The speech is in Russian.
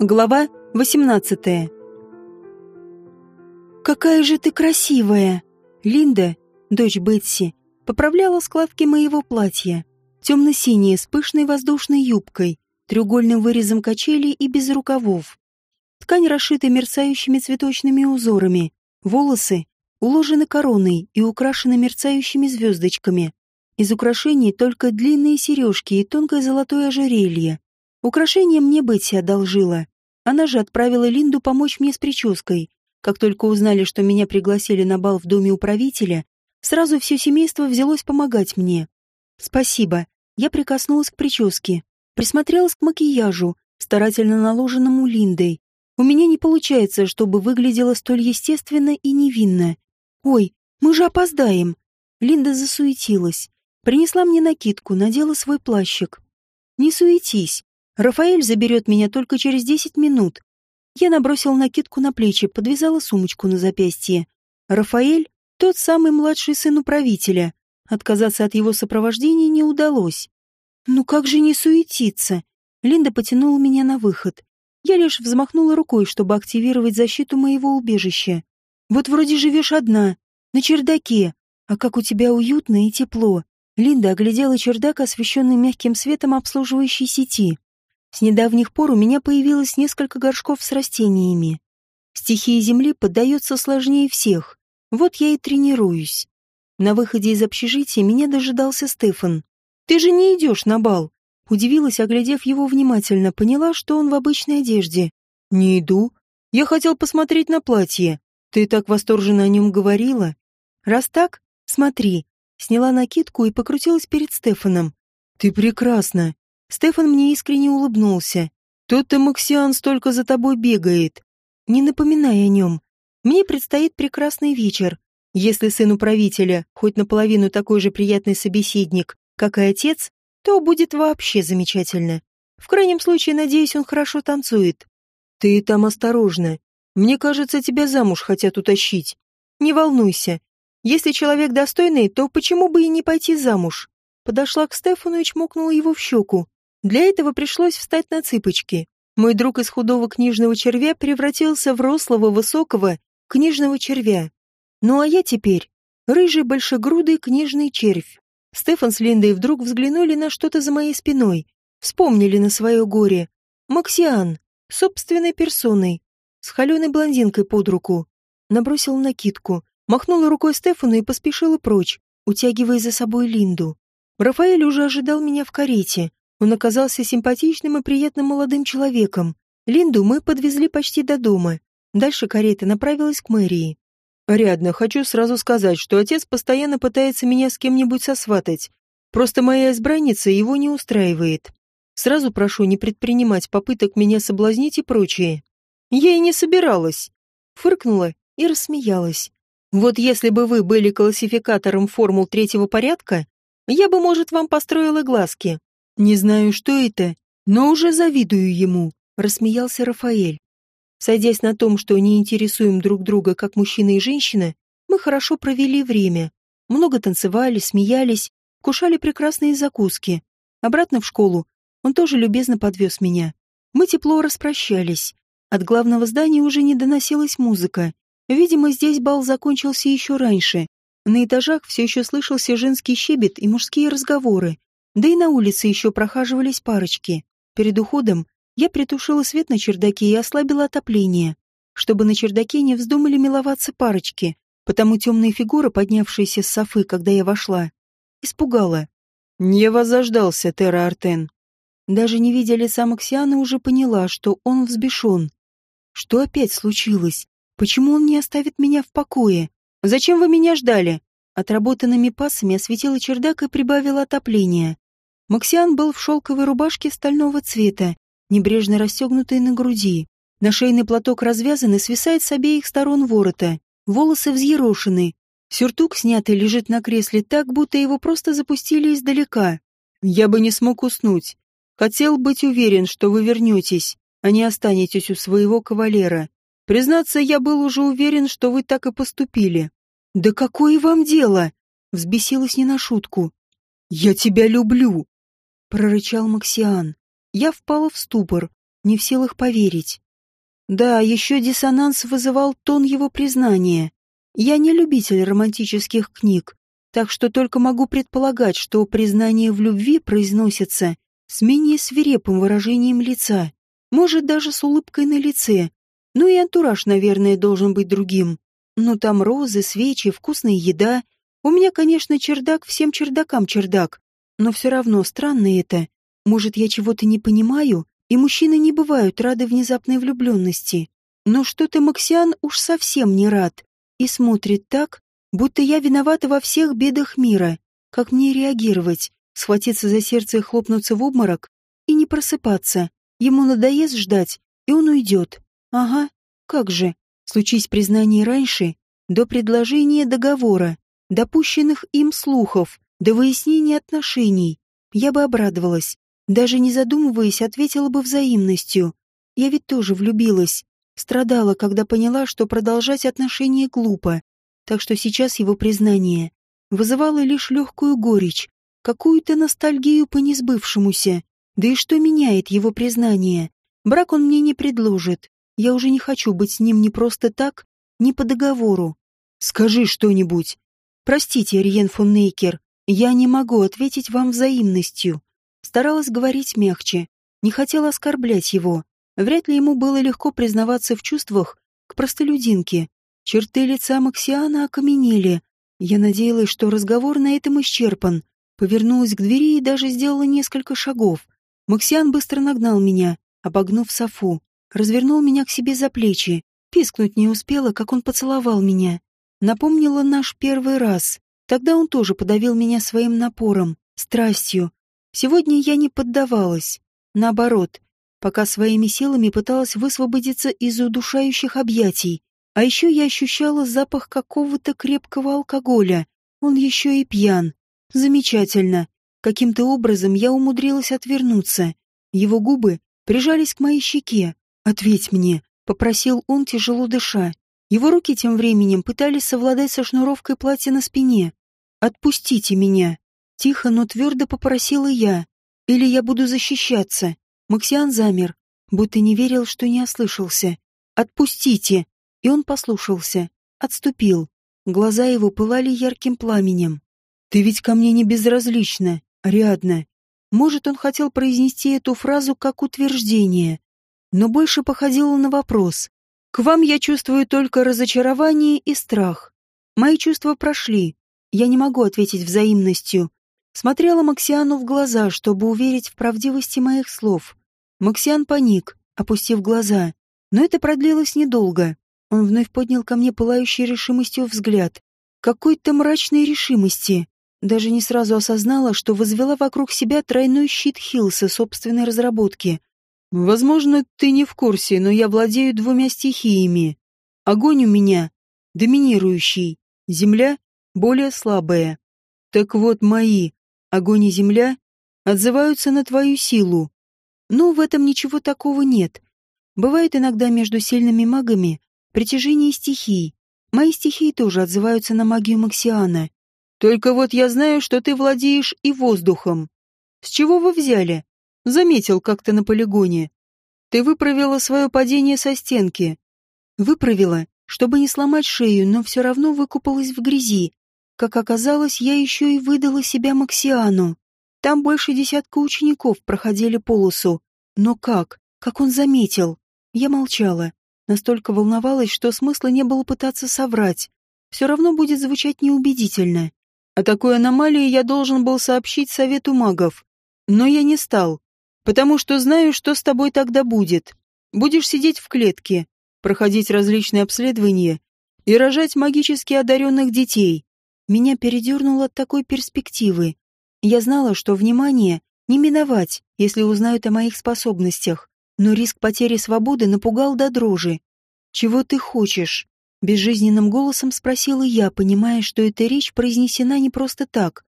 Глава 18 «Какая же ты красивая!» Линда, дочь Бетси, поправляла складки моего платья. Темно-синее, с пышной воздушной юбкой, треугольным вырезом качели и без рукавов. Ткань расшита мерцающими цветочными узорами. Волосы уложены короной и украшены мерцающими звездочками. Из украшений только длинные сережки и тонкое золотое ожерелье. Украшение мне Бетси одолжила. Она же отправила Линду помочь мне с прической. Как только узнали, что меня пригласили на бал в доме управителя, сразу все семейство взялось помогать мне. Спасибо. Я прикоснулась к прическе, присмотрелась к макияжу, старательно наложенному Линдой. У меня не получается, чтобы выглядело столь естественно и невинно. Ой, мы же опоздаем. Линда засуетилась. Принесла мне накидку, надела свой плащик. «Не суетись. Рафаэль заберет меня только через десять минут». Я набросил накидку на плечи, подвязала сумочку на запястье. Рафаэль — тот самый младший сын управителя. Отказаться от его сопровождения не удалось. «Ну как же не суетиться?» Линда потянула меня на выход. Я лишь взмахнула рукой, чтобы активировать защиту моего убежища. «Вот вроде живешь одна, на чердаке, а как у тебя уютно и тепло. Линда оглядела чердак, освещенный мягким светом обслуживающей сети. С недавних пор у меня появилось несколько горшков с растениями. Стихия Земли поддается сложнее всех. Вот я и тренируюсь. На выходе из общежития меня дожидался Стефан. «Ты же не идешь на бал?» Удивилась, оглядев его внимательно, поняла, что он в обычной одежде. «Не иду. Я хотел посмотреть на платье. Ты так восторженно о нем говорила. Раз так, смотри, Сняла накидку и покрутилась перед Стефаном. «Ты прекрасна!» Стефан мне искренне улыбнулся. «Тот-то Максиан столько за тобой бегает!» «Не напоминай о нем. Мне предстоит прекрасный вечер. Если сын управителя хоть наполовину такой же приятный собеседник, как и отец, то будет вообще замечательно. В крайнем случае, надеюсь, он хорошо танцует. Ты там осторожно. Мне кажется, тебя замуж хотят утащить. Не волнуйся, если человек достойный, то почему бы и не пойти замуж? Подошла к Стефану и чмокнула его в щеку. Для этого пришлось встать на цыпочки. Мой друг из худого книжного червя превратился в рослого, высокого книжного червя. Ну а я теперь рыжий большегрудый книжный червь. Стефан с Линдой вдруг взглянули на что-то за моей спиной, вспомнили на свое горе. Максиан, собственной персоной, с холеной блондинкой под руку. Набросил накидку, Махнула рукой Стефану и поспешила прочь, утягивая за собой Линду. Рафаэль уже ожидал меня в карете. Он оказался симпатичным и приятным молодым человеком. Линду мы подвезли почти до дома. Дальше карета направилась к мэрии. «Рядно, хочу сразу сказать, что отец постоянно пытается меня с кем-нибудь сосватать. Просто моя избранница его не устраивает. Сразу прошу не предпринимать попыток меня соблазнить и прочее». Я и не собиралась. Фыркнула и рассмеялась. Вот если бы вы были классификатором формул третьего порядка, я бы, может, вам построила глазки. Не знаю, что это, но уже завидую ему, рассмеялся Рафаэль. Сойдясь на том, что не интересуем друг друга как мужчина и женщина, мы хорошо провели время. Много танцевали, смеялись, кушали прекрасные закуски. Обратно в школу он тоже любезно подвез меня. Мы тепло распрощались. От главного здания уже не доносилась музыка, Видимо, здесь бал закончился еще раньше. На этажах все еще слышался женский щебет и мужские разговоры. Да и на улице еще прохаживались парочки. Перед уходом я притушила свет на чердаке и ослабила отопление, чтобы на чердаке не вздумали миловаться парочки, потому темная фигура, поднявшаяся с софы, когда я вошла, испугала. «Не вас заждался, Терра Артен». Даже не видя лица Максиана, уже поняла, что он взбешен. Что опять случилось? Почему он не оставит меня в покое? Зачем вы меня ждали? Отработанными пасами осветила чердак и прибавила отопление. Максиан был в шелковой рубашке стального цвета, небрежно расстегнутой на груди. На шейный платок развязан и свисает с обеих сторон ворота. Волосы взъерошены. Сюртук, снятый, лежит на кресле так, будто его просто запустили издалека. Я бы не смог уснуть. Хотел быть уверен, что вы вернетесь, а не останетесь у своего кавалера. Признаться, я был уже уверен, что вы так и поступили. Да какое вам дело? Взбесилась не на шутку. Я тебя люблю, прорычал Максиан. Я впала в ступор. не в силах поверить. Да, еще диссонанс вызывал тон его признания. Я не любитель романтических книг, так что только могу предполагать, что признание в любви произносится с менее свирепым выражением лица, может, даже с улыбкой на лице. Ну и антураж, наверное, должен быть другим. Ну там розы, свечи, вкусная еда. У меня, конечно, чердак всем чердакам чердак, но все равно странно это. Может, я чего-то не понимаю, и мужчины не бывают рады внезапной влюбленности. Но что-то Максиан уж совсем не рад и смотрит так, будто я виновата во всех бедах мира. Как мне реагировать? Схватиться за сердце и хлопнуться в обморок? И не просыпаться? Ему надоест ждать, и он уйдет. Ага, как же. Случись признание раньше, до предложения договора, допущенных им слухов, до выяснения отношений, я бы обрадовалась. Даже не задумываясь, ответила бы взаимностью. Я ведь тоже влюбилась. Страдала, когда поняла, что продолжать отношения глупо так что сейчас его признание вызывало лишь легкую горечь, какую-то ностальгию по несбывшемуся. Да и что меняет его признание? Брак он мне не предложит. Я уже не хочу быть с ним не просто так, не по договору. Скажи что-нибудь. Простите, Риен фон Нейкер, я не могу ответить вам взаимностью. Старалась говорить мягче, не хотела оскорблять его. Вряд ли ему было легко признаваться в чувствах к простолюдинке, Черты лица Максиана окаменели. Я надеялась, что разговор на этом исчерпан. Повернулась к двери и даже сделала несколько шагов. Максиан быстро нагнал меня, обогнув Софу. Развернул меня к себе за плечи. Пискнуть не успела, как он поцеловал меня. Напомнила наш первый раз. Тогда он тоже подавил меня своим напором, страстью. Сегодня я не поддавалась. Наоборот, пока своими силами пыталась высвободиться из удушающих объятий. А еще я ощущала запах какого-то крепкого алкоголя. Он еще и пьян. Замечательно. Каким-то образом я умудрилась отвернуться. Его губы прижались к моей щеке. «Ответь мне», — попросил он, тяжело дыша. Его руки тем временем пытались совладать со шнуровкой платья на спине. «Отпустите меня!» Тихо, но твердо попросила я. «Или я буду защищаться». Максиан замер, будто не верил, что не ослышался. «Отпустите!» И он послушался, отступил. Глаза его пылали ярким пламенем. «Ты ведь ко мне не безразлична, Ариадна». Может, он хотел произнести эту фразу как утверждение, но больше походило на вопрос. «К вам я чувствую только разочарование и страх. Мои чувства прошли. Я не могу ответить взаимностью». Смотрела Максиану в глаза, чтобы уверить в правдивости моих слов. Максиан паник, опустив глаза. Но это продлилось недолго. Он вновь поднял ко мне пылающий решимостью взгляд. Какой-то мрачной решимости. Даже не сразу осознала, что возвела вокруг себя тройной щит Хилса собственной разработки. «Возможно, ты не в курсе, но я владею двумя стихиями. Огонь у меня доминирующий, земля более слабая. Так вот, мои огонь и земля отзываются на твою силу. Но в этом ничего такого нет. Бывает иногда между сильными магами притяжение стихий. Мои стихии тоже отзываются на магию Максиана. Только вот я знаю, что ты владеешь и воздухом. С чего вы взяли? Заметил как-то на полигоне. Ты выправила свое падение со стенки. Выправила, чтобы не сломать шею, но все равно выкупалась в грязи. Как оказалось, я еще и выдала себя Максиану. Там больше десятка учеников проходили полосу. Но как? Как он заметил? Я молчала. Настолько волновалась, что смысла не было пытаться соврать. Все равно будет звучать неубедительно. О такой аномалии я должен был сообщить совету магов. Но я не стал, потому что знаю, что с тобой тогда будет. Будешь сидеть в клетке, проходить различные обследования и рожать магически одаренных детей. Меня передернуло от такой перспективы. Я знала, что внимание не миновать, если узнают о моих способностях но риск потери свободы напугал до дрожи. «Чего ты хочешь?» — безжизненным голосом спросила я, понимая, что эта речь произнесена не просто так.